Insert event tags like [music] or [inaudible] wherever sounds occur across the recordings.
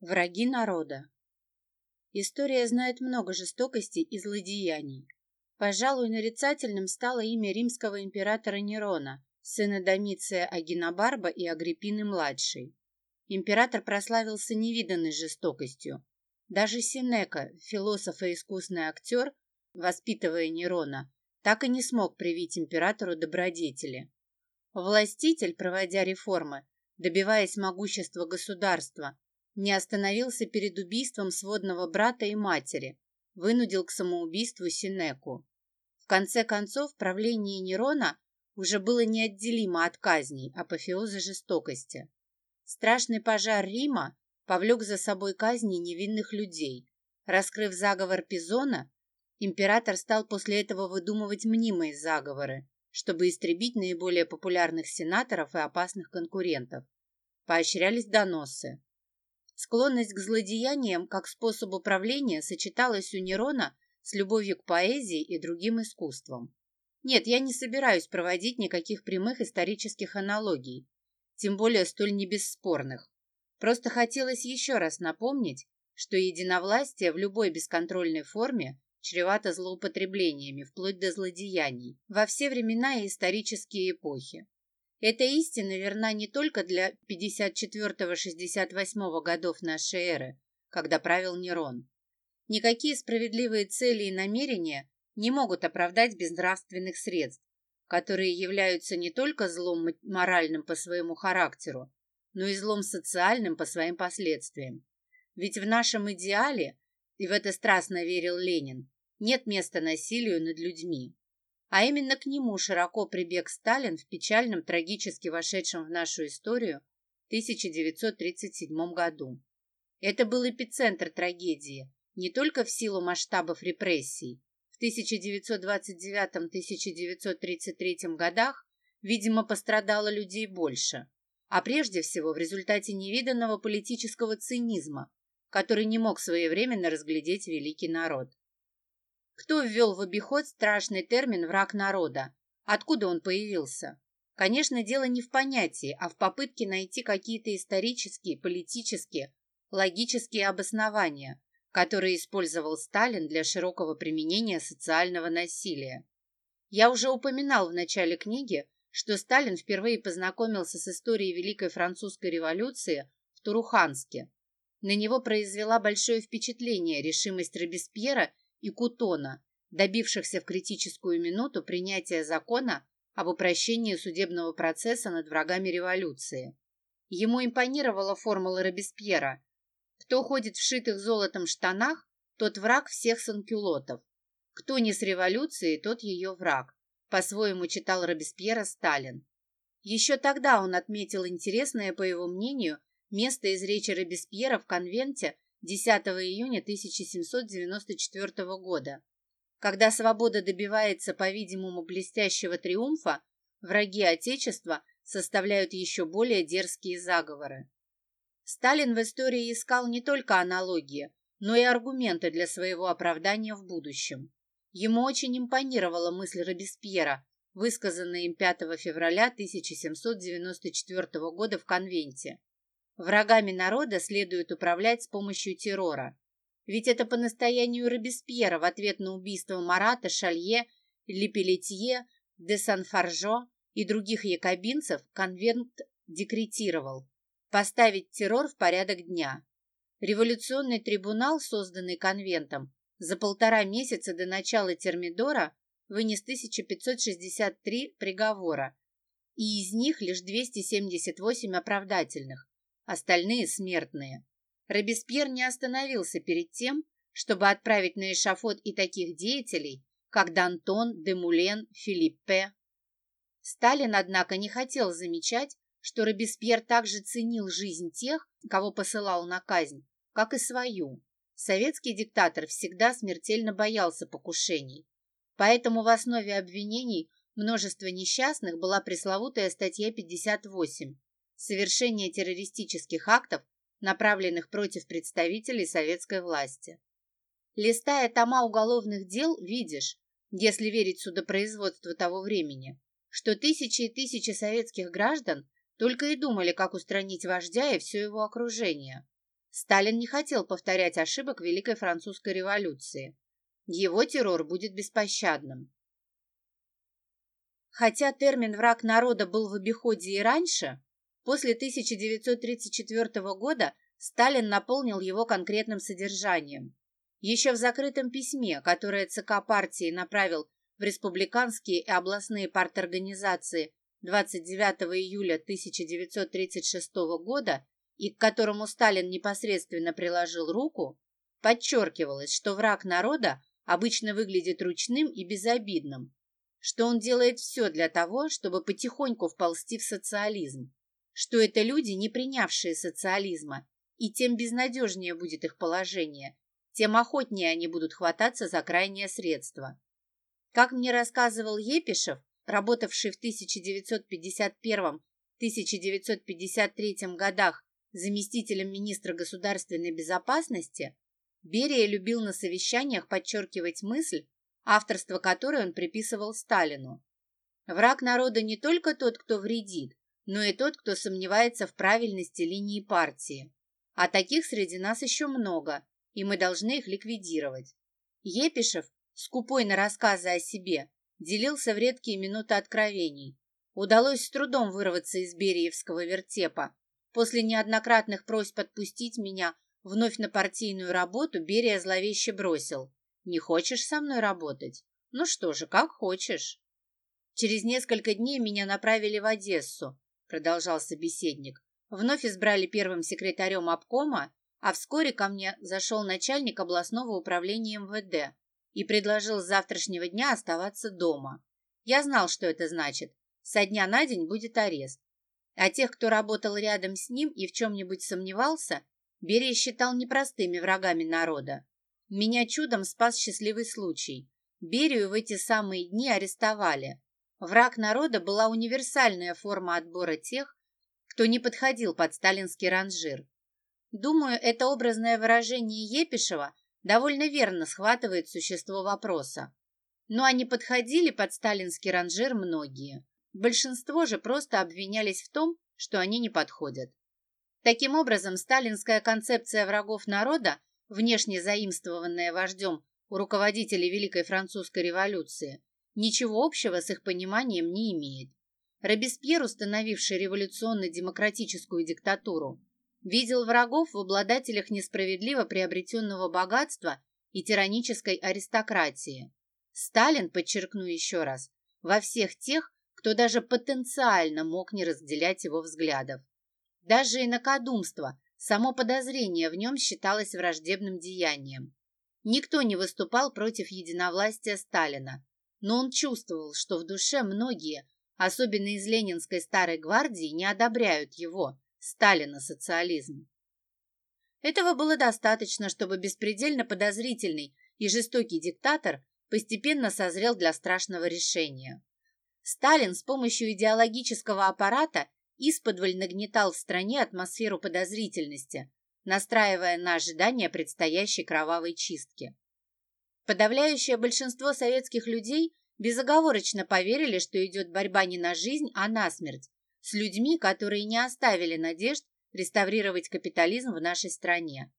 Враги народа. История знает много жестокостей и злодеяний. Пожалуй, нарицательным стало имя римского императора Нерона, сына Домиция Агинобарба и Агриппины-младшей. Император прославился невиданной жестокостью. Даже Синека, философ и искусный актер, воспитывая Нерона, так и не смог привить императору добродетели. Властитель, проводя реформы, добиваясь могущества государства, не остановился перед убийством сводного брата и матери, вынудил к самоубийству Синеку. В конце концов, правление Нерона уже было неотделимо от казней, апофеоза жестокости. Страшный пожар Рима повлек за собой казни невинных людей. Раскрыв заговор Пизона, император стал после этого выдумывать мнимые заговоры, чтобы истребить наиболее популярных сенаторов и опасных конкурентов. Поощрялись доносы. Склонность к злодеяниям как способ управления сочеталась у Нерона с любовью к поэзии и другим искусствам. Нет, я не собираюсь проводить никаких прямых исторических аналогий, тем более столь небесспорных. Просто хотелось еще раз напомнить, что единовластие в любой бесконтрольной форме чревато злоупотреблениями, вплоть до злодеяний, во все времена и исторические эпохи. Эта истина верна не только для 54-68 годов нашей эры, когда правил Нерон. Никакие справедливые цели и намерения не могут оправдать безнравственных средств, которые являются не только злом моральным по своему характеру, но и злом социальным по своим последствиям. Ведь в нашем идеале, и в это страстно верил Ленин, нет места насилию над людьми. А именно к нему широко прибег Сталин в печальном, трагически вошедшем в нашу историю 1937 году. Это был эпицентр трагедии, не только в силу масштабов репрессий. В 1929-1933 годах, видимо, пострадало людей больше, а прежде всего в результате невиданного политического цинизма, который не мог своевременно разглядеть великий народ. Кто ввел в обиход страшный термин «враг народа»? Откуда он появился? Конечно, дело не в понятии, а в попытке найти какие-то исторические, политические, логические обоснования, которые использовал Сталин для широкого применения социального насилия. Я уже упоминал в начале книги, что Сталин впервые познакомился с историей Великой Французской революции в Туруханске. На него произвела большое впечатление решимость Робеспьера и Кутона, добившихся в критическую минуту принятия закона об упрощении судебного процесса над врагами революции. Ему импонировала формула Робеспьера «Кто ходит в шитых золотом штанах, тот враг всех санкюлотов. Кто не с революцией, тот ее враг», по-своему читал Робеспьера Сталин. Еще тогда он отметил интересное, по его мнению, место из речи Робеспьера в конвенте 10 июня 1794 года. Когда свобода добивается, по-видимому, блестящего триумфа, враги Отечества составляют еще более дерзкие заговоры. Сталин в истории искал не только аналогии, но и аргументы для своего оправдания в будущем. Ему очень импонировала мысль Робеспьера, высказанная им 5 февраля 1794 года в конвенте. Врагами народа следует управлять с помощью террора. Ведь это по настоянию Робеспьера в ответ на убийство Марата, Шалье, Лепелетье, де Сан-Фаржо и других якобинцев конвент декретировал поставить террор в порядок дня. Революционный трибунал, созданный конвентом, за полтора месяца до начала Термидора вынес 1563 приговора, и из них лишь 278 оправдательных остальные смертные. Робеспьер не остановился перед тем, чтобы отправить на эшафот и таких деятелей, как Д'Антон, Демулен, Филиппе. Сталин, однако, не хотел замечать, что Робеспьер также ценил жизнь тех, кого посылал на казнь, как и свою. Советский диктатор всегда смертельно боялся покушений. Поэтому в основе обвинений множества несчастных была пресловутая статья 58, совершения террористических актов, направленных против представителей советской власти. Листая тома уголовных дел, видишь, если верить судопроизводству того времени, что тысячи и тысячи советских граждан только и думали, как устранить вождя и все его окружение. Сталин не хотел повторять ошибок Великой Французской революции. Его террор будет беспощадным. Хотя термин «враг народа» был в обиходе и раньше, после 1934 года Сталин наполнил его конкретным содержанием. Еще в закрытом письме, которое ЦК партии направил в республиканские и областные парторганизации 29 июля 1936 года и к которому Сталин непосредственно приложил руку, подчеркивалось, что враг народа обычно выглядит ручным и безобидным, что он делает все для того, чтобы потихоньку вползти в социализм, что это люди, не принявшие социализма, и тем безнадежнее будет их положение, тем охотнее они будут хвататься за крайнее средство. Как мне рассказывал Епишев, работавший в 1951-1953 годах заместителем министра государственной безопасности, Берия любил на совещаниях подчеркивать мысль, авторство которой он приписывал Сталину. Враг народа не только тот, кто вредит, но и тот, кто сомневается в правильности линии партии. А таких среди нас еще много, и мы должны их ликвидировать. Епишев, скупой на рассказы о себе, делился в редкие минуты откровений. Удалось с трудом вырваться из Бериевского вертепа. После неоднократных просьб отпустить меня вновь на партийную работу Берия зловеще бросил. «Не хочешь со мной работать? Ну что же, как хочешь». «Через несколько дней меня направили в Одессу», продолжал собеседник. «Вновь избрали первым секретарем обкома, а вскоре ко мне зашел начальник областного управления МВД и предложил с завтрашнего дня оставаться дома. Я знал, что это значит. Со дня на день будет арест. А тех, кто работал рядом с ним и в чем-нибудь сомневался, Берия считал непростыми врагами народа. Меня чудом спас счастливый случай. Берию в эти самые дни арестовали. Враг народа была универсальная форма отбора тех, кто не подходил под сталинский ранжир. Думаю, это образное выражение Епишева довольно верно схватывает существо вопроса. Но они подходили под сталинский ранжир многие. Большинство же просто обвинялись в том, что они не подходят. Таким образом, сталинская концепция врагов народа, внешне заимствованная вождем у руководителей Великой Французской революции, ничего общего с их пониманием не имеет. Робеспьер, установивший революционно-демократическую диктатуру, видел врагов в обладателях несправедливо приобретенного богатства и тиранической аристократии. Сталин, подчеркну еще раз, во всех тех, кто даже потенциально мог не разделять его взглядов. Даже инакодумство, само подозрение в нем считалось враждебным деянием. Никто не выступал против единовластия Сталина, но он чувствовал, что в душе многие, особенно из Ленинской старой гвардии, не одобряют его, Сталина социализм. Этого было достаточно, чтобы беспредельно подозрительный и жестокий диктатор постепенно созрел для страшного решения. Сталин с помощью идеологического аппарата исподволь нагнетал в стране атмосферу подозрительности, настраивая на ожидание предстоящей кровавой чистки. Подавляющее большинство советских людей безоговорочно поверили, что идет борьба не на жизнь, а на смерть, с людьми, которые не оставили надежд реставрировать капитализм в нашей стране.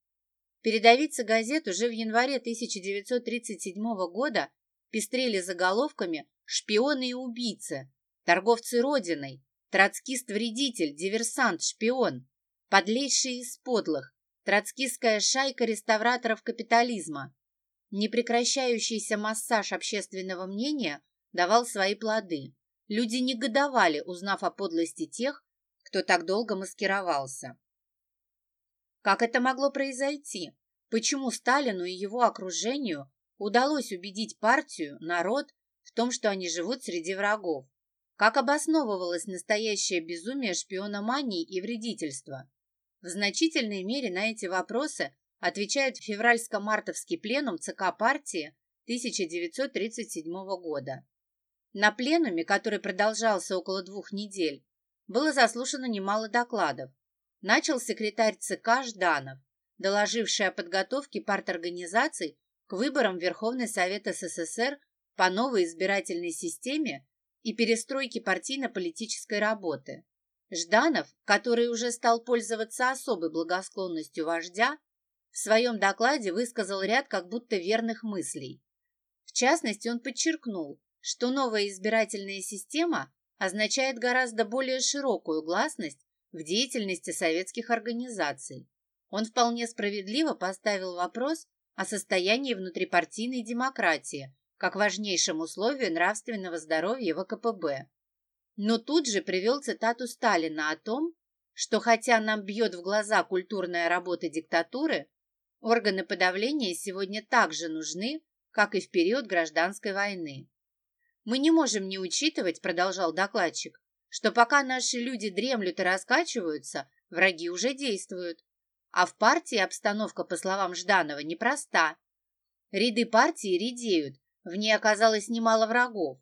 Передовицы газет уже в январе 1937 года пестрели заголовками «Шпионы и убийцы», «Торговцы Родиной», «Троцкист-вредитель», «Диверсант», «Шпион», «Подлейший из подлых», «Троцкистская шайка реставраторов капитализма». Непрекращающийся массаж общественного мнения давал свои плоды. Люди негодовали, узнав о подлости тех, кто так долго маскировался. Как это могло произойти? Почему Сталину и его окружению удалось убедить партию, народ, в том, что они живут среди врагов? Как обосновывалось настоящее безумие шпиономании и вредительства? В значительной мере на эти вопросы отвечает февральско-мартовский пленум ЦК партии 1937 года. На пленуме, который продолжался около двух недель, было заслушано немало докладов. Начал секретарь ЦК Жданов, доложивший о подготовке парторганизаций к выборам Верховный Совет СССР по новой избирательной системе и перестройке партийно-политической работы. Жданов, который уже стал пользоваться особой благосклонностью вождя, в своем докладе высказал ряд как будто верных мыслей. В частности, он подчеркнул, что новая избирательная система означает гораздо более широкую гласность в деятельности советских организаций. Он вполне справедливо поставил вопрос о состоянии внутрипартийной демократии как важнейшем условии нравственного здоровья ВКПБ но тут же привел цитату Сталина о том, что хотя нам бьет в глаза культурная работа диктатуры, органы подавления сегодня так же нужны, как и в период гражданской войны. Мы не можем не учитывать, продолжал докладчик, что пока наши люди дремлют и раскачиваются, враги уже действуют. А в партии обстановка, по словам Жданова, непроста. Ряды партии редеют, в ней оказалось немало врагов.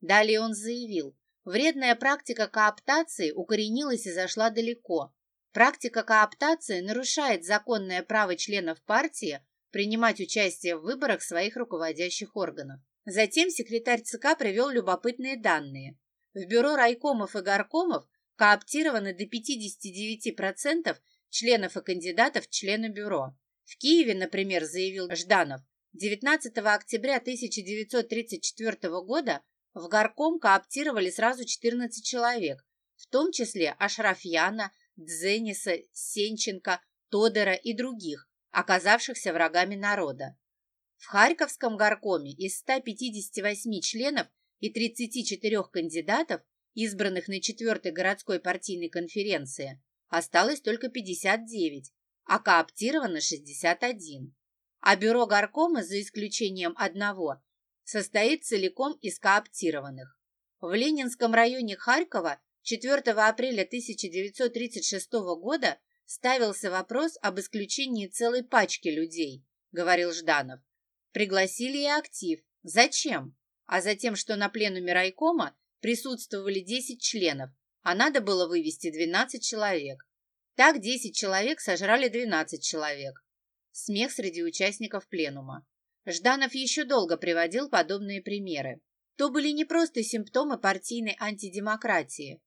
Далее он заявил, Вредная практика кооптации укоренилась и зашла далеко. Практика кооптации нарушает законное право членов партии принимать участие в выборах своих руководящих органов. Затем секретарь ЦК привел любопытные данные. В бюро райкомов и горкомов кооптировано до 59% членов и кандидатов в члены бюро. В Киеве, например, заявил Жданов, 19 октября 1934 года в горком кооптировали сразу 14 человек, в том числе Ашрафьяна, Дзениса, Сенченко, Тодора и других, оказавшихся врагами народа. В Харьковском горкоме из 158 членов и 34 кандидатов, избранных на 4 городской партийной конференции, осталось только 59, а кооптировано 61. А бюро горкома, за исключением одного, состоит целиком из кооптированных. В Ленинском районе Харькова 4 апреля 1936 года ставился вопрос об исключении целой пачки людей, говорил Жданов. Пригласили и актив. Зачем? А затем, что на пленуме райкома присутствовали 10 членов, а надо было вывести 12 человек. Так 10 человек сожрали 12 человек. Смех среди участников пленума. Жданов еще долго приводил подобные примеры. То были не просто симптомы партийной антидемократии.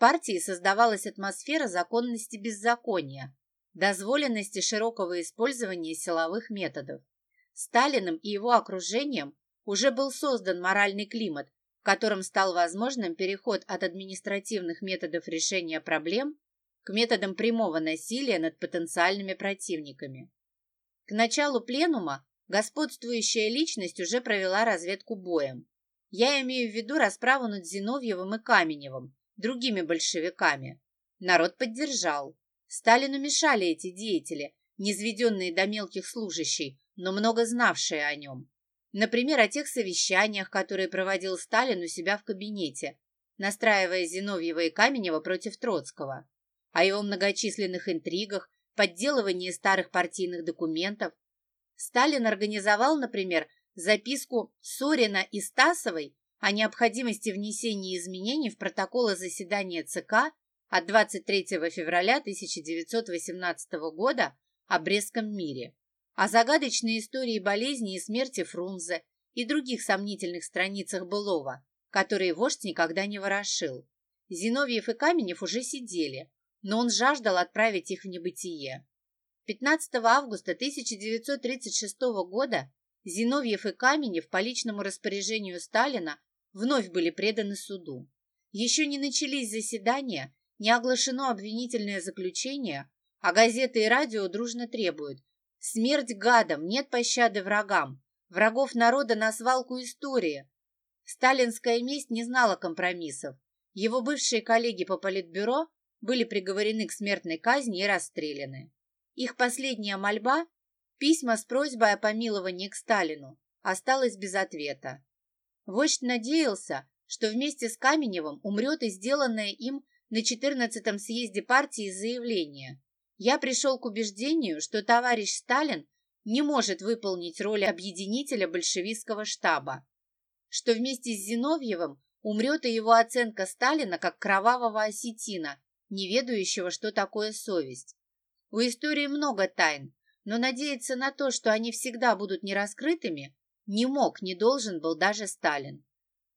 Партии создавалась атмосфера законности беззакония, дозволенности широкого использования силовых методов. Сталиным и его окружением уже был создан моральный климат, в котором стал возможным переход от административных методов решения проблем к методам прямого насилия над потенциальными противниками. К началу пленума Господствующая личность уже провела разведку боем. Я имею в виду расправу над Зиновьевым и Каменевым, другими большевиками. Народ поддержал. Сталину мешали эти деятели, низведенные до мелких служащей, но много знавшие о нем. Например, о тех совещаниях, которые проводил Сталин у себя в кабинете, настраивая Зиновьева и Каменева против Троцкого, о его многочисленных интригах, подделывании старых партийных документов, Сталин организовал, например, записку Сорина и Стасовой о необходимости внесения изменений в протоколы заседания ЦК от 23 февраля 1918 года о Брестском мире, о загадочной истории болезни и смерти Фрунзе и других сомнительных страницах былого, которые вождь никогда не ворошил. Зиновьев и Каменев уже сидели, но он жаждал отправить их в небытие. 15 августа 1936 года Зиновьев и Каменев по личному распоряжению Сталина вновь были преданы суду. Еще не начались заседания, не оглашено обвинительное заключение, а газеты и радио дружно требуют «Смерть гадам, нет пощады врагам, врагов народа на свалку истории». Сталинская месть не знала компромиссов. Его бывшие коллеги по политбюро были приговорены к смертной казни и расстреляны. Их последняя мольба, письма с просьбой о помиловании к Сталину, осталась без ответа. Вождь надеялся, что вместе с Каменевым умрет и сделанное им на 14-м съезде партии заявление. Я пришел к убеждению, что товарищ Сталин не может выполнить роль объединителя большевистского штаба, что вместе с Зиновьевым умрет и его оценка Сталина как кровавого осетина, не ведающего, что такое совесть. У истории много тайн, но надеяться на то, что они всегда будут нераскрытыми, не мог, не должен был даже Сталин.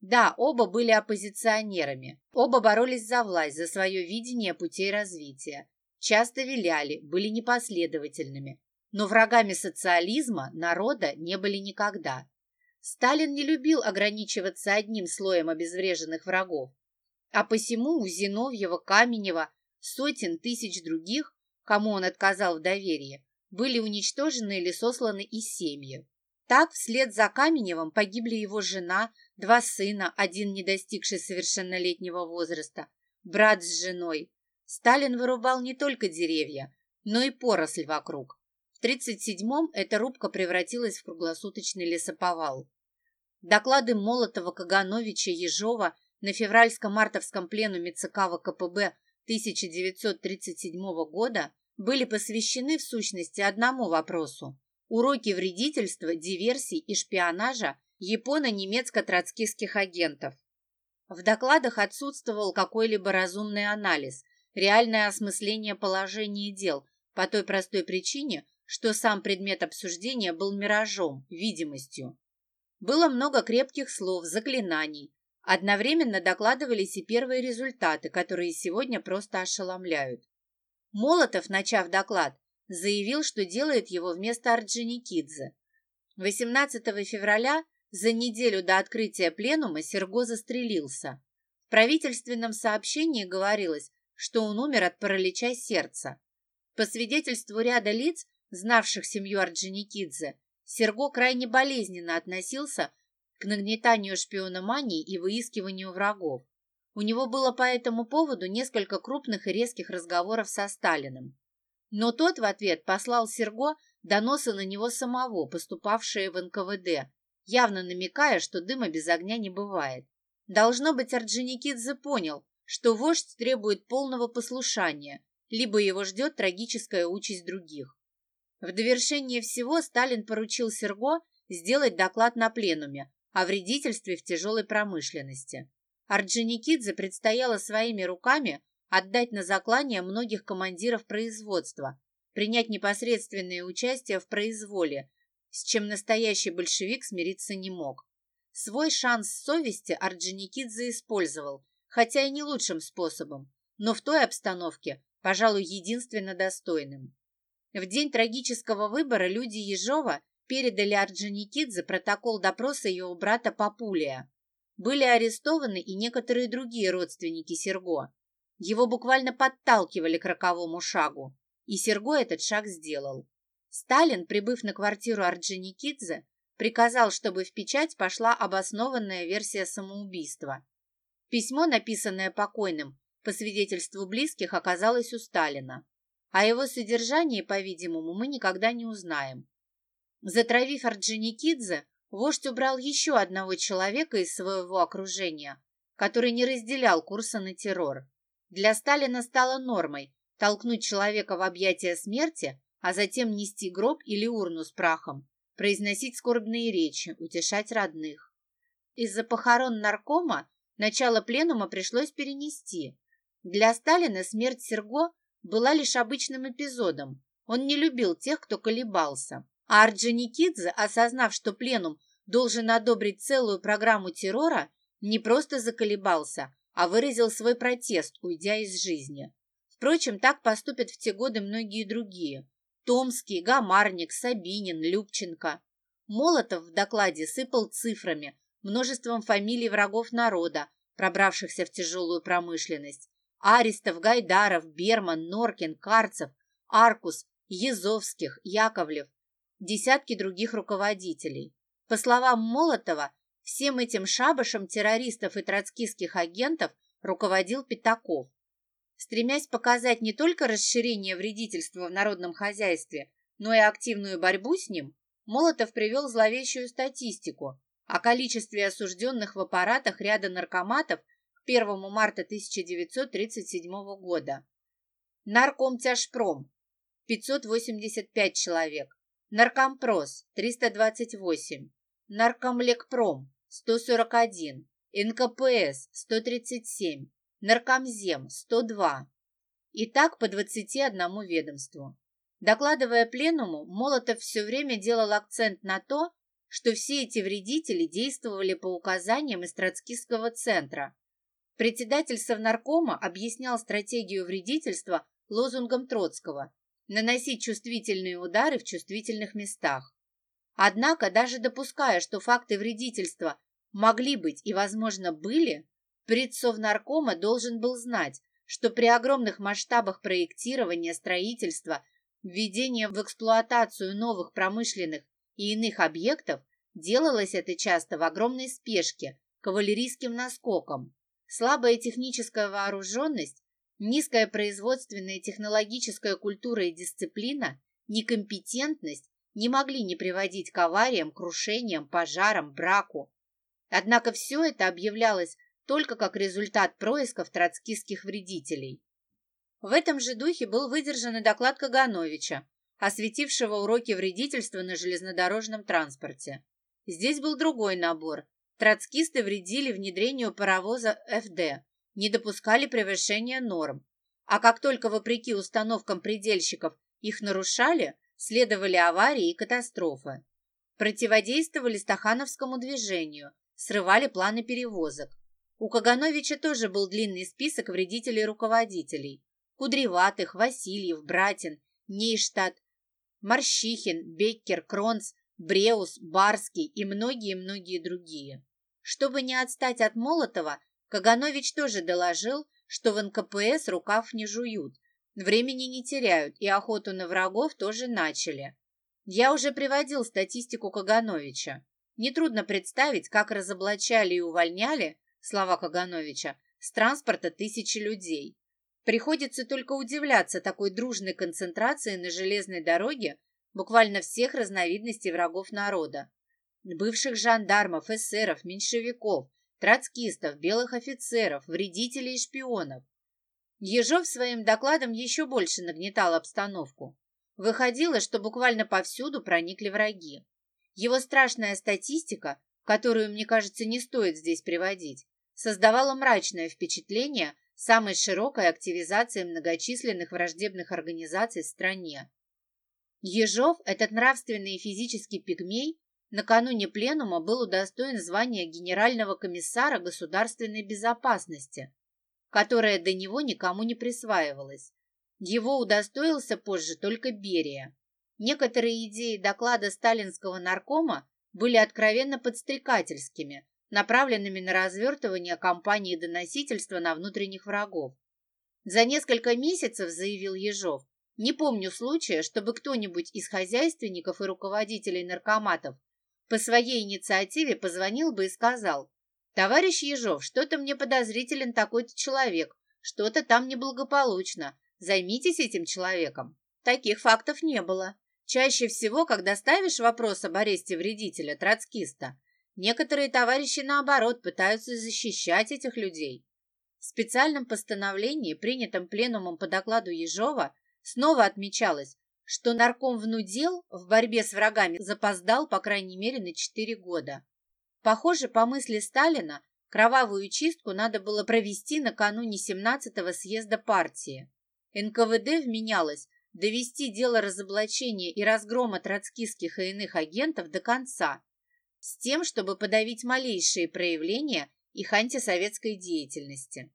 Да, оба были оппозиционерами, оба боролись за власть, за свое видение путей развития. Часто виляли, были непоследовательными, но врагами социализма, народа не были никогда. Сталин не любил ограничиваться одним слоем обезвреженных врагов, а посему у Зиновьева, Каменева, сотен тысяч других, кому он отказал в доверии, были уничтожены или сосланы из семьи. Так, вслед за Каменевым погибли его жена, два сына, один не достигший совершеннолетнего возраста, брат с женой. Сталин вырубал не только деревья, но и поросль вокруг. В 1937-м эта рубка превратилась в круглосуточный лесоповал. Доклады Молотова, Кагановича, Ежова на февральско-мартовском пленуме ЦК ВКПБ 1937 года были посвящены в сущности одному вопросу – уроки вредительства, диверсий и шпионажа японо-немецко-троцкистских агентов. В докладах отсутствовал какой-либо разумный анализ, реальное осмысление положения дел по той простой причине, что сам предмет обсуждения был миражом, видимостью. Было много крепких слов, заклинаний. Одновременно докладывались и первые результаты, которые сегодня просто ошеломляют. Молотов, начав доклад, заявил, что делает его вместо Орджоникидзе. 18 февраля, за неделю до открытия пленума, Серго застрелился. В правительственном сообщении говорилось, что он умер от паралича сердца. По свидетельству ряда лиц, знавших семью Орджоникидзе, Серго крайне болезненно относился к нагнетанию шпиономании и выискиванию врагов. У него было по этому поводу несколько крупных и резких разговоров со Сталиным. Но тот в ответ послал Серго доносы на него самого, поступавшие в НКВД, явно намекая, что дыма без огня не бывает. Должно быть, Орджоникидзе понял, что вождь требует полного послушания, либо его ждет трагическая участь других. В довершение всего Сталин поручил Серго сделать доклад на пленуме о вредительстве в тяжелой промышленности. Орджоникидзе предстояло своими руками отдать на заклание многих командиров производства, принять непосредственное участие в произволе, с чем настоящий большевик смириться не мог. Свой шанс совести Орджоникидзе использовал, хотя и не лучшим способом, но в той обстановке, пожалуй, единственно достойным. В день трагического выбора люди Ежова передали Орджоникидзе протокол допроса его брата Папулия. Были арестованы и некоторые другие родственники Серго. Его буквально подталкивали к роковому шагу, и Серго этот шаг сделал. Сталин, прибыв на квартиру Орджоникидзе, приказал, чтобы в печать пошла обоснованная версия самоубийства. Письмо, написанное покойным, по свидетельству близких, оказалось у Сталина. О его содержании, по-видимому, мы никогда не узнаем. Затравив Орджоникидзе, вождь убрал еще одного человека из своего окружения, который не разделял курса на террор. Для Сталина стало нормой толкнуть человека в объятия смерти, а затем нести гроб или урну с прахом, произносить скорбные речи, утешать родных. Из-за похорон наркома начало пленума пришлось перенести. Для Сталина смерть Серго была лишь обычным эпизодом. Он не любил тех, кто колебался. А Орджоникидзе, осознав, что пленум должен одобрить целую программу террора, не просто заколебался, а выразил свой протест, уйдя из жизни. Впрочем, так поступят в те годы многие другие. Томский, Гамарник, Сабинин, Любченко. Молотов в докладе сыпал цифрами, множеством фамилий врагов народа, пробравшихся в тяжелую промышленность. Аристов, Гайдаров, Берман, Норкин, Карцев, Аркус, Езовских, Яковлев, десятки других руководителей. По словам Молотова, всем этим шабашем террористов и троцкистских агентов руководил Пятаков. Стремясь показать не только расширение вредительства в народном хозяйстве, но и активную борьбу с ним, Молотов привел зловещую статистику о количестве осужденных в аппаратах ряда наркоматов 1 марта 1937 года. Наркомтяжпром – 585 человек. Наркомпрос – 328. Наркомлекпром – 141. НКПС – 137. Наркомзем – 102. И так по 21 ведомству. Докладывая пленуму, Молотов все время делал акцент на то, что все эти вредители действовали по указаниям из троцкистского центра. Председатель Совнаркома объяснял стратегию вредительства лозунгом Троцкого «наносить чувствительные удары в чувствительных местах». Однако, даже допуская, что факты вредительства могли быть и, возможно, были, предсовнаркома должен был знать, что при огромных масштабах проектирования, строительства, введения в эксплуатацию новых промышленных и иных объектов делалось это часто в огромной спешке, кавалерийским наскоком. Слабая техническая вооруженность, низкая производственная технологическая культура и дисциплина, некомпетентность не могли не приводить к авариям, крушениям, пожарам, браку. Однако все это объявлялось только как результат происков троцкистских вредителей. В этом же духе был выдержан и доклад Кагановича, осветившего уроки вредительства на железнодорожном транспорте. Здесь был другой набор. Троцкисты вредили внедрению паровоза ФД, не допускали превышения норм. А как только вопреки установкам предельщиков их нарушали, следовали аварии и катастрофы. Противодействовали стахановскому движению, срывали планы перевозок. У Кагановича тоже был длинный список вредителей-руководителей. Кудреватых, Васильев, Братин, Нейштадт, Марщихин, Беккер, Кронц, Бреус, Барский и многие-многие другие. Чтобы не отстать от Молотова, Каганович тоже доложил, что в НКПС рукав не жуют, времени не теряют и охоту на врагов тоже начали. Я уже приводил статистику Кагановича. Нетрудно представить, как разоблачали и увольняли, слова Кагановича, с транспорта тысячи людей. Приходится только удивляться такой дружной концентрации на железной дороге буквально всех разновидностей врагов народа. Бывших жандармов, эсеров, меньшевиков, троцкистов, белых офицеров, вредителей и шпионов. Ежов своим докладом еще больше нагнетал обстановку. Выходило, что буквально повсюду проникли враги. Его страшная статистика, которую, мне кажется, не стоит здесь приводить, создавала мрачное впечатление самой широкой активизации многочисленных враждебных организаций в стране. Ежов, этот нравственный и физический пигмей, накануне пленума был удостоен звания генерального комиссара государственной безопасности, которое до него никому не присваивалось. Его удостоился позже только Берия. Некоторые идеи доклада сталинского наркома были откровенно подстрекательскими, направленными на развертывание кампании доносительства на внутренних врагов. За несколько месяцев, заявил Ежов, не помню случая, чтобы кто-нибудь из хозяйственников и руководителей наркоматов по своей инициативе позвонил бы и сказал, «Товарищ Ежов, что-то мне подозрителен такой-то человек, что-то там неблагополучно, займитесь этим человеком». Таких фактов не было. Чаще всего, когда ставишь вопрос об аресте вредителя, троцкиста, некоторые товарищи, наоборот, пытаются защищать этих людей. В специальном постановлении, принятом пленумом по докладу Ежова, снова отмечалось, что нарком внудел в борьбе с врагами запоздал, по крайней мере, на 4 года. Похоже, по мысли Сталина, кровавую чистку надо было провести накануне 17-го съезда партии. НКВД вменялось довести дело разоблачения и разгрома троцкистских и иных агентов до конца, с тем, чтобы подавить малейшие проявления их антисоветской деятельности.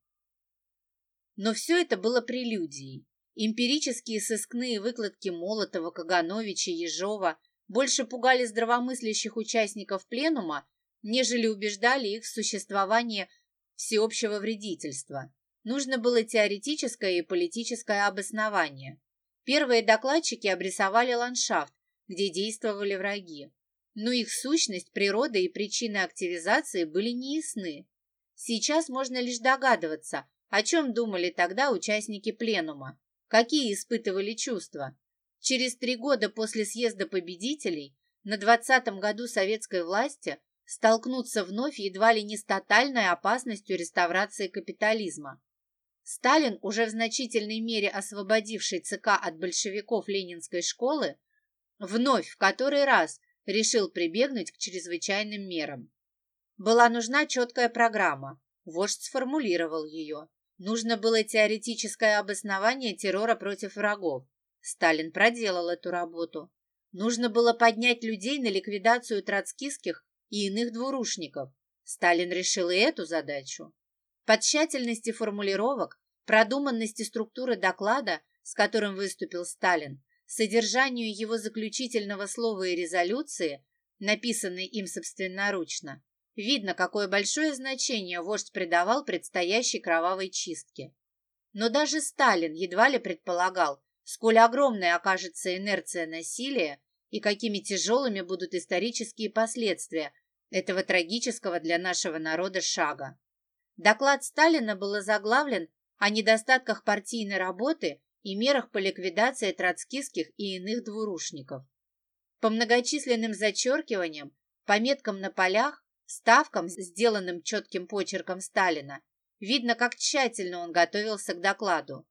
Но все это было прелюдией. Эмпирические сыскные выкладки Молотова, Кагановича, Ежова больше пугали здравомыслящих участников пленума, нежели убеждали их в существовании всеобщего вредительства. Нужно было теоретическое и политическое обоснование. Первые докладчики обрисовали ландшафт, где действовали враги. Но их сущность, природа и причины активизации были неясны. Сейчас можно лишь догадываться, о чем думали тогда участники пленума, какие испытывали чувства. Через три года после съезда победителей на 20-м году советской власти столкнуться вновь едва ли не с тотальной опасностью реставрации капитализма. Сталин, уже в значительной мере освободивший ЦК от большевиков Ленинской школы, вновь в который раз решил прибегнуть к чрезвычайным мерам. Была нужна четкая программа. Вождь сформулировал ее. Нужно было теоретическое обоснование террора против врагов. Сталин проделал эту работу. Нужно было поднять людей на ликвидацию троцкистских и иных двурушников. Сталин решил и эту задачу. По тщательности формулировок, продуманности структуры доклада, с которым выступил Сталин, содержанию его заключительного слова и резолюции, написанной им собственноручно, видно, какое большое значение вождь придавал предстоящей кровавой чистке. Но даже Сталин едва ли предполагал, сколь огромной окажется инерция насилия и какими тяжелыми будут исторические последствия этого трагического для нашего народа шага. Доклад Сталина был заглавлен о недостатках партийной работы и мерах по ликвидации троцкистских и иных двурушников. По многочисленным зачеркиваниям, пометкам на полях, ставкам, сделанным четким почерком Сталина, видно, как тщательно он готовился к докладу.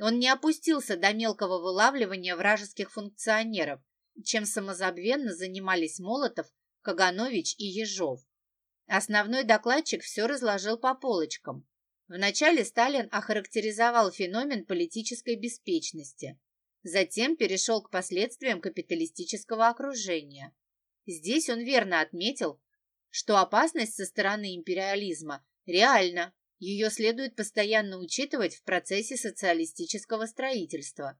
Он не опустился до мелкого вылавливания вражеских функционеров, чем самозабвенно занимались Молотов, Каганович и Ежов. Основной докладчик все разложил по полочкам. Вначале Сталин охарактеризовал феномен политической беспечности. Затем перешел к последствиям капиталистического окружения. Здесь он верно отметил, что опасность со стороны империализма реальна, ее следует постоянно учитывать в процессе социалистического строительства.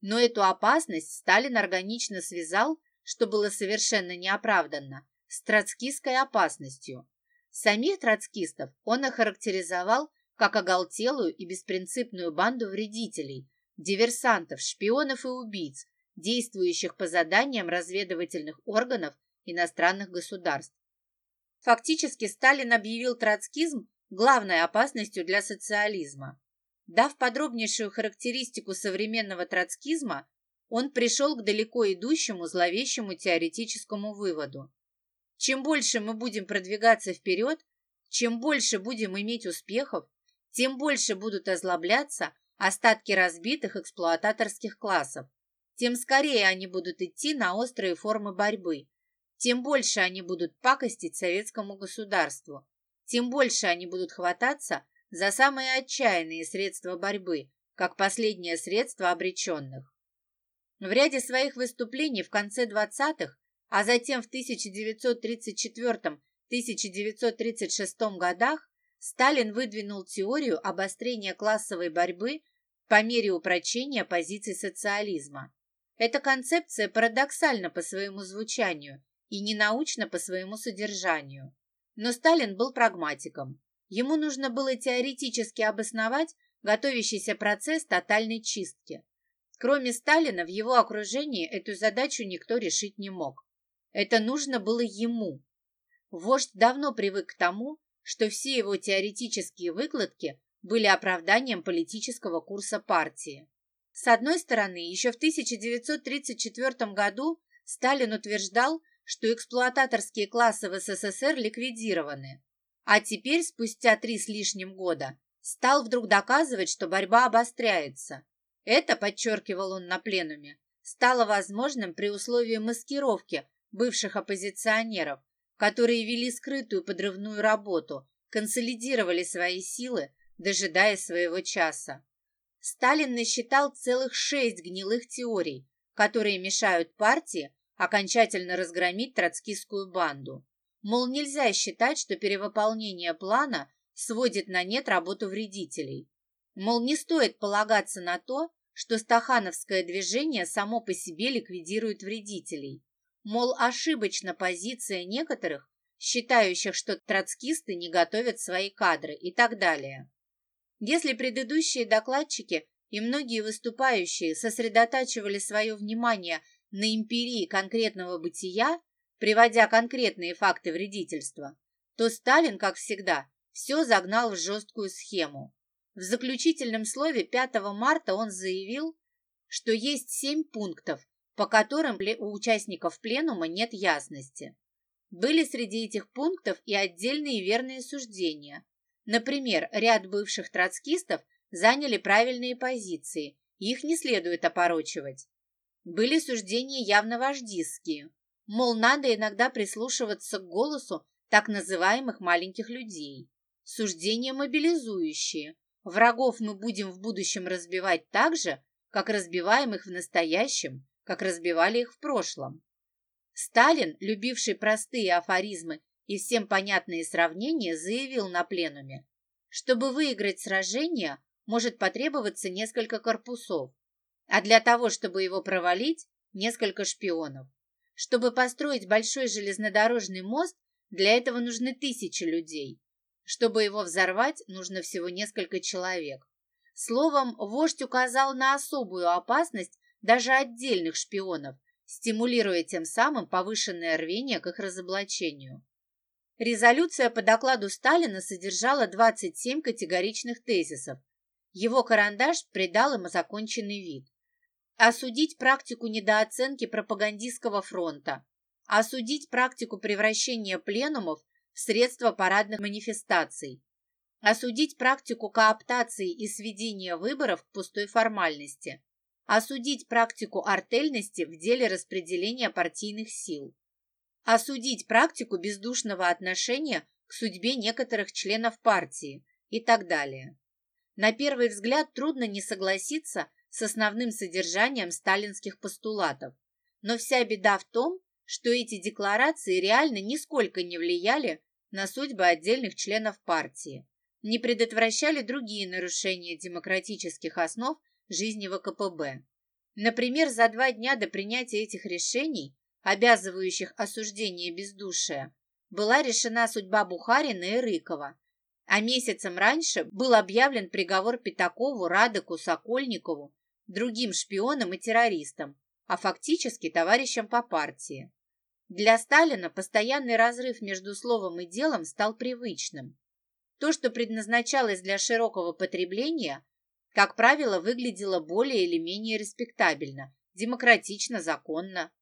Но эту опасность Сталин органично связал, что было совершенно неоправданно, с троцкистской опасностью. Самих троцкистов он охарактеризовал как оголтелую и беспринципную банду вредителей, диверсантов, шпионов и убийц, действующих по заданиям разведывательных органов иностранных государств. Фактически Сталин объявил троцкизм главной опасностью для социализма. Дав подробнейшую характеристику современного троцкизма, он пришел к далеко идущему зловещему теоретическому выводу. Чем больше мы будем продвигаться вперед, чем больше будем иметь успехов, тем больше будут озлобляться остатки разбитых эксплуататорских классов, тем скорее они будут идти на острые формы борьбы, тем больше они будут пакостить советскому государству, тем больше они будут хвататься за самые отчаянные средства борьбы, как последнее средство обреченных. В ряде своих выступлений в конце 20-х, а затем в 1934-1936 годах Сталин выдвинул теорию обострения классовой борьбы по мере упрочения позиций социализма. Эта концепция парадоксальна по своему звучанию и ненаучна по своему содержанию. Но Сталин был прагматиком. Ему нужно было теоретически обосновать готовящийся процесс тотальной чистки. Кроме Сталина, в его окружении эту задачу никто решить не мог. Это нужно было ему. Вождь давно привык к тому, что все его теоретические выкладки были оправданием политического курса партии. С одной стороны, еще в 1934 году Сталин утверждал, что эксплуататорские классы в СССР ликвидированы, а теперь, спустя три с лишним года, стал вдруг доказывать, что борьба обостряется. Это, подчеркивал он на пленуме, стало возможным при условии маскировки бывших оппозиционеров, которые вели скрытую подрывную работу, консолидировали свои силы, дожидаясь своего часа. Сталин насчитал целых шесть гнилых теорий, которые мешают партии окончательно разгромить троцкистскую банду. Мол, нельзя считать, что перевыполнение плана сводит на нет работу вредителей. Мол, не стоит полагаться на то, что стахановское движение само по себе ликвидирует вредителей. Мол, ошибочна позиция некоторых, считающих, что троцкисты не готовят свои кадры и так далее. Если предыдущие докладчики и многие выступающие сосредотачивали свое внимание на империи конкретного бытия, приводя конкретные факты вредительства, то Сталин, как всегда, все загнал в жесткую схему. В заключительном слове 5 марта он заявил, что есть семь пунктов, по которым у участников пленума нет ясности. Были среди этих пунктов и отдельные верные суждения. Например, ряд бывших троцкистов заняли правильные позиции, их не следует опорочивать. Были суждения явно вождистские, мол, надо иногда прислушиваться к голосу так называемых маленьких людей. Суждения мобилизующие. Врагов мы будем в будущем разбивать так же, как разбиваем их в настоящем, как разбивали их в прошлом. Сталин, любивший простые афоризмы и всем понятные сравнения, заявил на пленуме, чтобы выиграть сражение, может потребоваться несколько корпусов, а для того, чтобы его провалить, несколько шпионов. Чтобы построить большой железнодорожный мост, для этого нужны тысячи людей. Чтобы его взорвать, нужно всего несколько человек. Словом, вождь указал на особую опасность даже отдельных шпионов, стимулируя тем самым повышенное рвение к их разоблачению. Резолюция по докладу Сталина содержала 27 категоричных тезисов. Его карандаш придал им законченный вид. Осудить практику недооценки пропагандистского фронта. Осудить практику превращения пленумов средства парадных манифестаций. Осудить практику кооптации и сведения выборов к пустой формальности. Осудить практику артельности в деле распределения партийных сил. Осудить практику бездушного отношения к судьбе некоторых членов партии и так далее. На первый взгляд трудно не согласиться с основным содержанием сталинских постулатов, но вся беда в том, что эти декларации реально нисколько не влияли на судьбы отдельных членов партии, не предотвращали другие нарушения демократических основ жизни ВКПБ. Например, за два дня до принятия этих решений, обязывающих осуждение бездушия, была решена судьба Бухарина и Рыкова, а месяцем раньше был объявлен приговор Пятакову, Радыку, Сокольникову, другим шпионам и террористам, а фактически товарищам по партии. Для Сталина постоянный разрыв между словом и делом стал привычным. То, что предназначалось для широкого потребления, как правило, выглядело более или менее респектабельно, демократично, законно.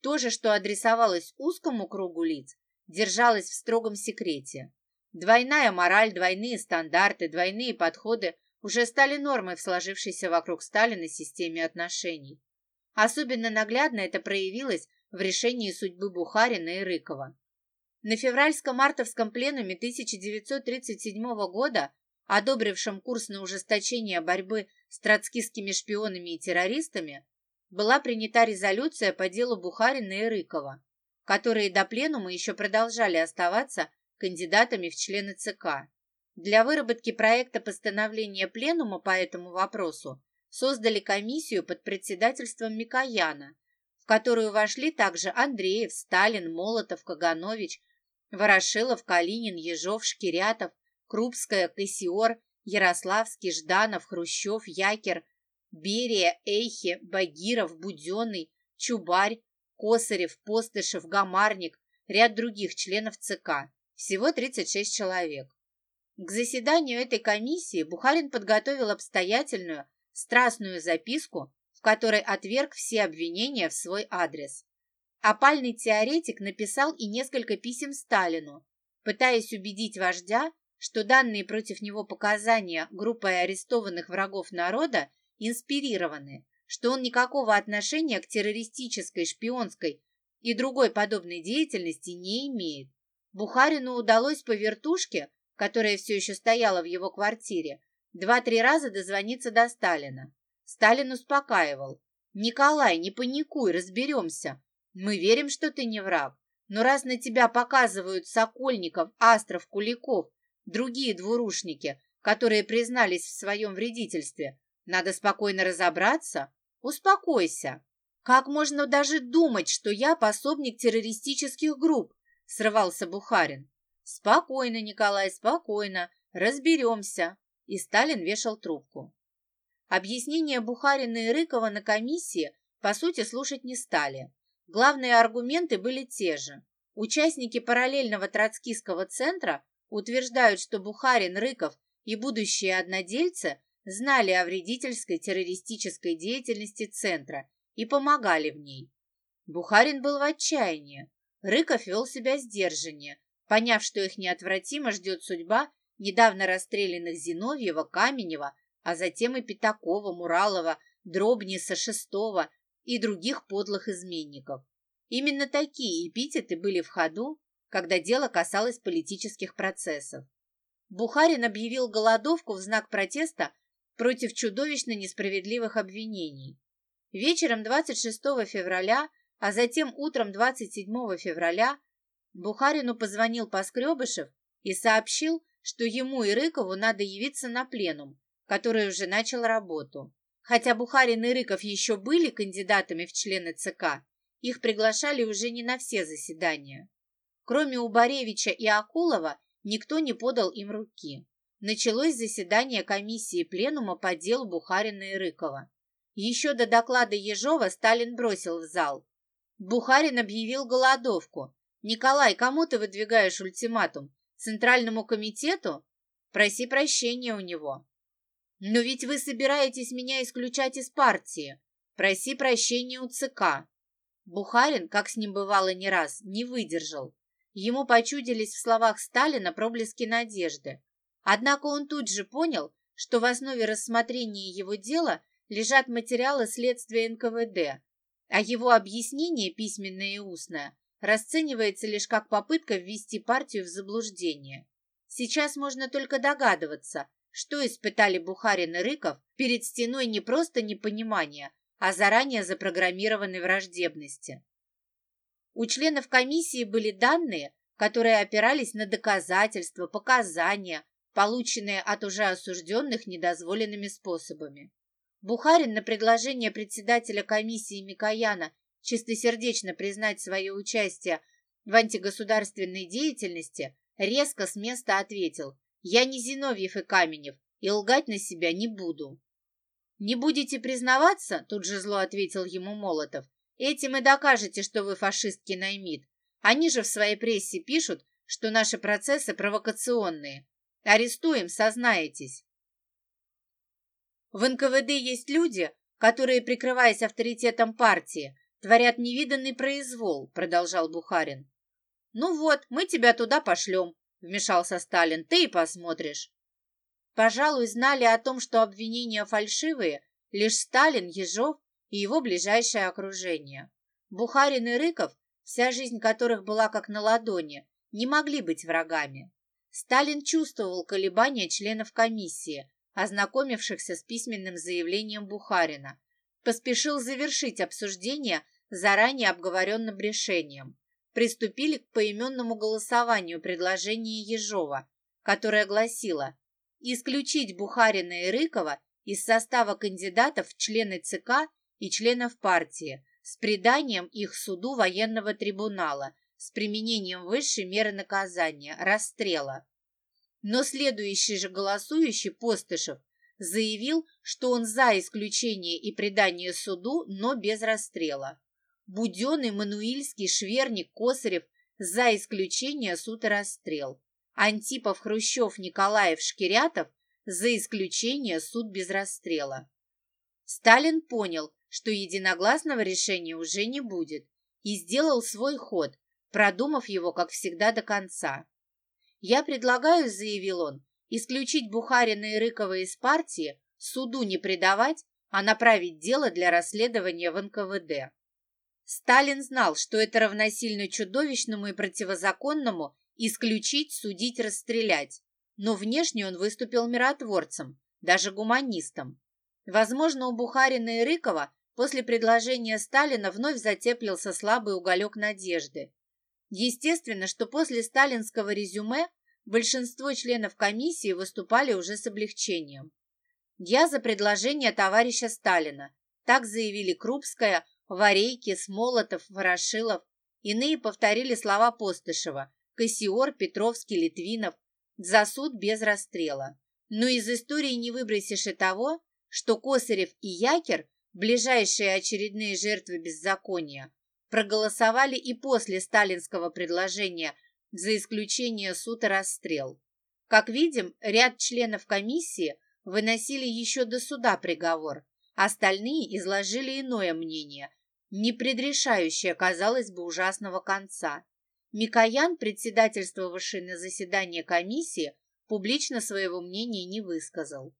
То же, что адресовалось узкому кругу лиц, держалось в строгом секрете. Двойная мораль, двойные стандарты, двойные подходы уже стали нормой в сложившейся вокруг Сталина системе отношений. Особенно наглядно это проявилось в решении судьбы Бухарина и Рыкова. На февральско-мартовском пленуме 1937 года, одобрившем курс на ужесточение борьбы с троцкистскими шпионами и террористами, была принята резолюция по делу Бухарина и Рыкова, которые до пленума еще продолжали оставаться кандидатами в члены ЦК. Для выработки проекта постановления Пленума по этому вопросу создали комиссию под председательством Микояна, в которую вошли также Андреев, Сталин, Молотов, Каганович, Ворошилов, Калинин, Ежов, Шкирятов, Крупская, Кассиор, Ярославский, Жданов, Хрущев, Якер, Берия, Эйхе, Багиров, Буденный, Чубарь, Косарев, Постышев, Гамарник, ряд других членов ЦК. Всего 36 человек. К заседанию этой комиссии Бухарин подготовил обстоятельную, страстную записку, в которой отверг все обвинения в свой адрес. Опальный теоретик написал и несколько писем Сталину, пытаясь убедить вождя, что данные против него показания группой арестованных врагов народа инспирированы, что он никакого отношения к террористической, шпионской и другой подобной деятельности не имеет. Бухарину удалось по вертушке, которая все еще стояла в его квартире, два-три раза дозвониться до Сталина. Сталин успокаивал. «Николай, не паникуй, разберемся. Мы верим, что ты не враг. Но раз на тебя показывают Сокольников, Астров, Куликов, другие двурушники, которые признались в своем вредительстве, надо спокойно разобраться. Успокойся. Как можно даже думать, что я пособник террористических групп? срывался Бухарин. «Спокойно, Николай, спокойно, разберемся». И Сталин вешал трубку. Объяснения Бухарина и Рыкова на комиссии, по сути, слушать не стали. Главные аргументы были те же. Участники параллельного троцкистского центра утверждают, что Бухарин, Рыков и будущие однодельцы знали о вредительской террористической деятельности центра и помогали в ней. Бухарин был в отчаянии. Рыков вел себя сдержаннее, поняв, что их неотвратимо ждет судьба недавно расстрелянных Зиновьева, Каменева, а затем и Пятакова, Муралова, Дробниса, Шестого и других подлых изменников. Именно такие эпитеты были в ходу, когда дело касалось политических процессов. Бухарин объявил голодовку в знак протеста против чудовищно несправедливых обвинений. Вечером 26 февраля, а затем утром 27 февраля Бухарину позвонил Поскребышев и сообщил, что ему и Рыкову надо явиться на пленум, который уже начал работу. Хотя Бухарин и Рыков еще были кандидатами в члены ЦК, их приглашали уже не на все заседания. Кроме Убаревича и Акулова, никто не подал им руки. Началось заседание комиссии пленума по делу Бухарина и Рыкова. Еще до доклада Ежова Сталин бросил в зал. Бухарин объявил голодовку. «Николай, кому ты выдвигаешь ультиматум? Центральному комитету? Проси прощения у него». «Но ведь вы собираетесь меня исключать из партии. Проси прощения у ЦК». Бухарин, как с ним бывало не раз, не выдержал. Ему почудились в словах Сталина проблески надежды. Однако он тут же понял, что в основе рассмотрения его дела лежат материалы следствия НКВД, а его объяснение, письменное и устное, расценивается лишь как попытка ввести партию в заблуждение. Сейчас можно только догадываться, что испытали Бухарин и Рыков перед стеной не просто непонимания, а заранее запрограммированной враждебности. У членов комиссии были данные, которые опирались на доказательства, показания, полученные от уже осужденных недозволенными способами. Бухарин на предложение председателя комиссии Микояна чистосердечно признать свое участие в антигосударственной деятельности резко с места ответил «Я не Зиновьев и Каменев, и лгать на себя не буду». «Не будете признаваться?» – тут же зло ответил ему Молотов. «Этим и докажете, что вы фашистский наймит. Они же в своей прессе пишут, что наши процессы провокационные. Арестуем, сознаетесь». В НКВД есть люди, которые, прикрываясь авторитетом партии, творят невиданный произвол, продолжал Бухарин. Ну вот, мы тебя туда пошлем, вмешался Сталин, ты и посмотришь. Пожалуй, знали о том, что обвинения фальшивые, лишь Сталин, Ежов и его ближайшее окружение. Бухарин и Рыков, вся жизнь которых была как на ладони, не могли быть врагами. Сталин чувствовал колебания членов комиссии, ознакомившихся с письменным заявлением Бухарина, поспешил завершить обсуждение заранее обговоренным решением. Приступили к поименному голосованию предложения Ежова, которое гласило исключить Бухарина и Рыкова из состава кандидатов в члены ЦК и членов партии с приданием их суду военного трибунала с применением высшей меры наказания – расстрела. Но следующий же голосующий Постышев заявил, что он за исключение и предание суду, но без расстрела. Буденный, Мануильский, Шверник, Косарев за исключение суд и расстрел. Антипов, Хрущев, Николаев, Шкирятов за исключение суд без расстрела. Сталин понял, что единогласного решения уже не будет, и сделал свой ход, продумав его, как всегда, до конца. «Я предлагаю, — заявил он, — исключить Бухарина и Рыкова из партии, суду не предавать, а направить дело для расследования в НКВД». Сталин знал, что это равносильно чудовищному и противозаконному исключить, судить, расстрелять, но внешне он выступил миротворцем, даже гуманистом. Возможно, у Бухарина и Рыкова после предложения Сталина вновь затеплился слабый уголек надежды. Естественно, что после сталинского резюме большинство членов комиссии выступали уже с облегчением. «Я за предложение товарища Сталина», так заявили Крупская, Варейки, Смолотов, Ворошилов. Иные повторили слова Постышева, Кассиор, Петровский, Литвинов, за суд без расстрела. Но из истории не выбросишь и того, что Косарев и Якер, ближайшие очередные жертвы беззакония, проголосовали и после сталинского предложения за исключение суд и расстрел. Как видим, ряд членов комиссии выносили еще до суда приговор, остальные изложили иное мнение, не предрешающее, казалось бы, ужасного конца. Микоян, председательствовавший на заседании комиссии, публично своего мнения не высказал.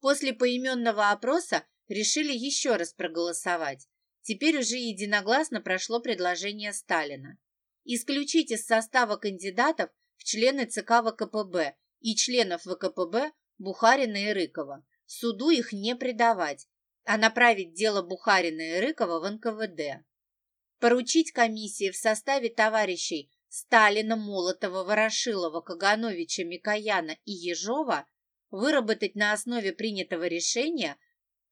После поименного опроса решили еще раз проголосовать, Теперь уже единогласно прошло предложение Сталина. Исключить из состава кандидатов в члены ЦК ВКПБ и членов ВКПБ Бухарина и Рыкова. Суду их не предавать. А направить дело Бухарина и Рыкова в НКВД. Поручить комиссии в составе товарищей Сталина, Молотова, Ворошилова, Кагановича, Микояна и Ежова выработать на основе принятого решения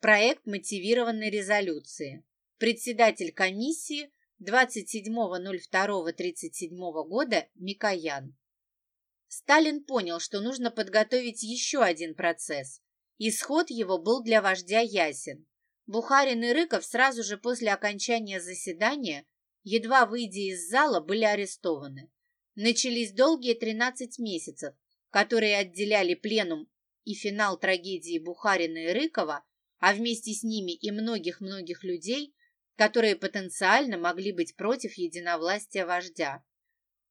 проект мотивированной резолюции. Председатель комиссии 27.02.37 года Микоян. Сталин понял, что нужно подготовить еще один процесс. Исход его был для вождя ясен. Бухарин и Рыков сразу же после окончания заседания, едва выйдя из зала, были арестованы. Начались долгие 13 месяцев, которые отделяли пленум и финал трагедии Бухарина и Рыкова, а вместе с ними и многих-многих людей, которые потенциально могли быть против единовластия вождя.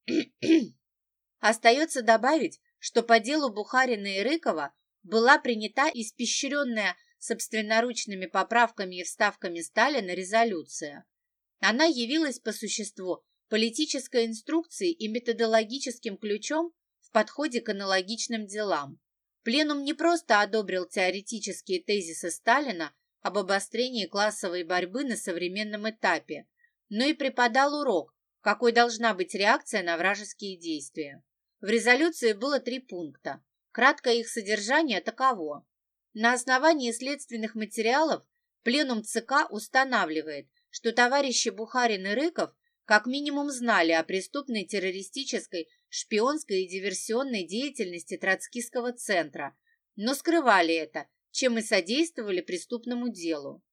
[clears throat] Остается добавить, что по делу Бухарина и Рыкова была принята испещренная собственноручными поправками и вставками Сталина резолюция. Она явилась по существу политической инструкцией и методологическим ключом в подходе к аналогичным делам. Пленум не просто одобрил теоретические тезисы Сталина об обострении классовой борьбы на современном этапе, но и преподал урок, какой должна быть реакция на вражеские действия. В резолюции было три пункта. Краткое их содержание таково. На основании следственных материалов Пленум ЦК устанавливает, что товарищи Бухарин и Рыков как минимум знали о преступной террористической, шпионской и диверсионной деятельности Троцкистского центра, но скрывали это чем и содействовали преступному делу.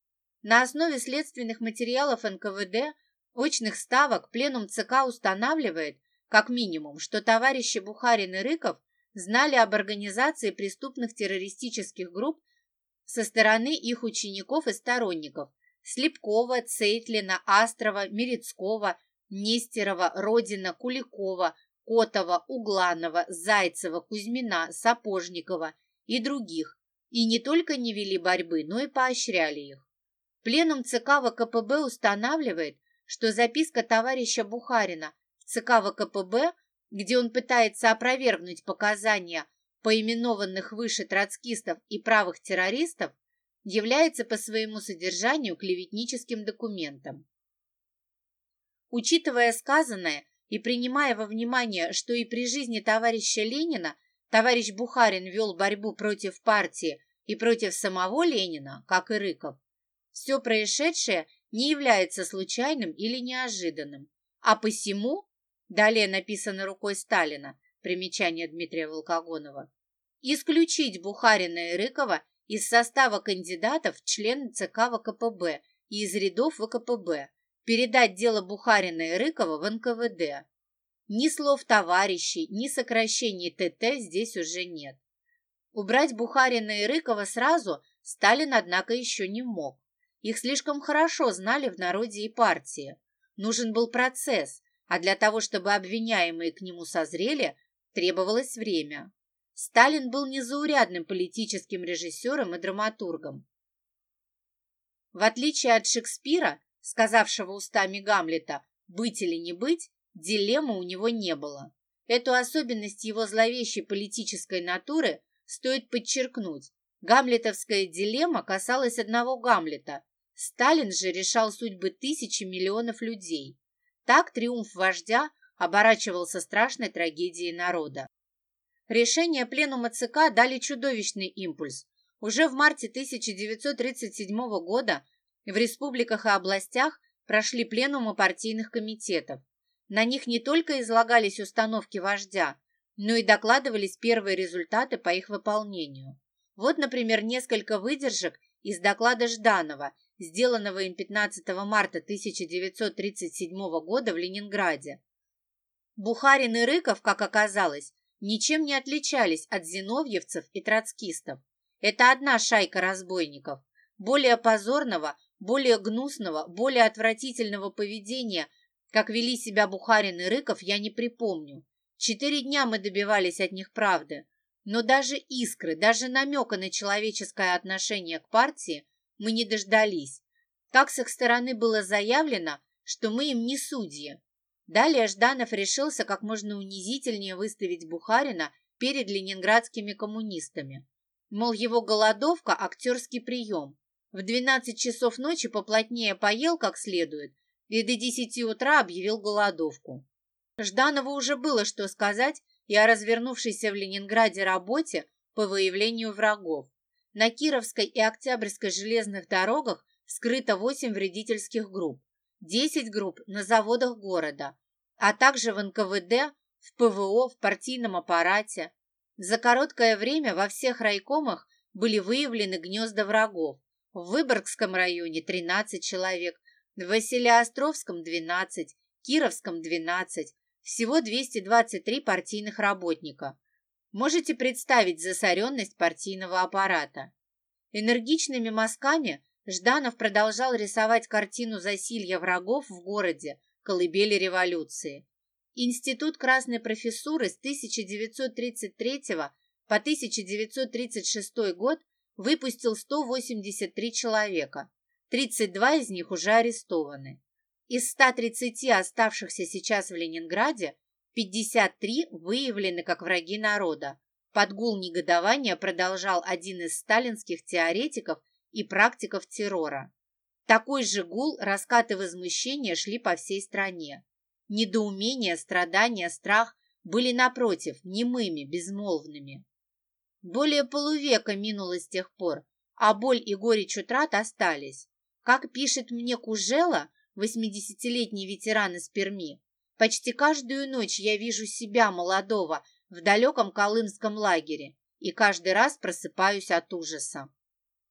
На основе следственных материалов НКВД очных ставок Пленум ЦК устанавливает, как минимум, что товарищи Бухарин и Рыков знали об организации преступных террористических групп со стороны их учеников и сторонников Слепкова, Цейтлина, Астрова, Мерецкого, Нестерова, Родина, Куликова, Котова, Угланова, Зайцева, Кузьмина, Сапожникова и других, и не только не вели борьбы, но и поощряли их. Пленум ЦК ВКПБ устанавливает, что записка товарища Бухарина в ЦК ВКПБ, где он пытается опровергнуть показания поименованных выше троцкистов и правых террористов, является по своему содержанию клеветническим документом. Учитывая сказанное и принимая во внимание, что и при жизни товарища Ленина Товарищ Бухарин вел борьбу против партии и против самого Ленина, как и Рыков. Все происшедшее не является случайным или неожиданным, а посему, далее написано рукой Сталина, примечание Дмитрия Волкогонова, исключить Бухарина и Рыкова из состава кандидатов в члены ЦК ВКПБ и из рядов ВКПБ, передать дело Бухарина и Рыкова в НКВД. Ни слов товарищей, ни сокращений ТТ здесь уже нет. Убрать Бухарина и Рыкова сразу Сталин, однако, еще не мог. Их слишком хорошо знали в народе и партии. Нужен был процесс, а для того, чтобы обвиняемые к нему созрели, требовалось время. Сталин был незаурядным политическим режиссером и драматургом. В отличие от Шекспира, сказавшего устами Гамлета «быть или не быть», Дилеммы у него не было. Эту особенность его зловещей политической натуры стоит подчеркнуть. Гамлетовская дилемма касалась одного Гамлета. Сталин же решал судьбы тысячи миллионов людей. Так триумф вождя оборачивался страшной трагедией народа. Решения пленума ЦК дали чудовищный импульс. Уже в марте 1937 года в республиках и областях прошли пленумы партийных комитетов. На них не только излагались установки вождя, но и докладывались первые результаты по их выполнению. Вот, например, несколько выдержек из доклада Жданова, сделанного им 15 марта 1937 года в Ленинграде. Бухарин и Рыков, как оказалось, ничем не отличались от зиновьевцев и троцкистов. Это одна шайка разбойников. Более позорного, более гнусного, более отвратительного поведения как вели себя Бухарин и Рыков, я не припомню. Четыре дня мы добивались от них правды. Но даже искры, даже намека на человеческое отношение к партии мы не дождались. Как с их стороны было заявлено, что мы им не судьи. Далее Жданов решился как можно унизительнее выставить Бухарина перед ленинградскими коммунистами. Мол, его голодовка – актерский прием. В 12 часов ночи поплотнее поел как следует и до 10 утра объявил голодовку. Жданову уже было что сказать и о развернувшейся в Ленинграде работе по выявлению врагов. На Кировской и Октябрьской железных дорогах скрыто 8 вредительских групп, 10 групп на заводах города, а также в НКВД, в ПВО, в партийном аппарате. За короткое время во всех райкомах были выявлены гнезда врагов, в Выборгском районе 13 человек, в Василиостровском 12, Кировском 12, всего 223 партийных работника. Можете представить засоренность партийного аппарата. Энергичными мазками Жданов продолжал рисовать картину засилья врагов в городе, колыбели революции. Институт Красной профессуры с 1933 по 1936 год выпустил 183 человека, 32 из них уже арестованы. Из 130 оставшихся сейчас в Ленинграде 53 выявлены как враги народа. Под гул негодования продолжал один из сталинских теоретиков и практиков террора. Такой же гул, раскаты возмущения шли по всей стране. Недоумение, страдания, страх были, напротив, немыми, безмолвными. Более полувека минуло с тех пор, а боль и горечь утрат остались. Как пишет мне Кужела, 80-летний ветеран из Перми, почти каждую ночь я вижу себя, молодого, в далеком колымском лагере и каждый раз просыпаюсь от ужаса.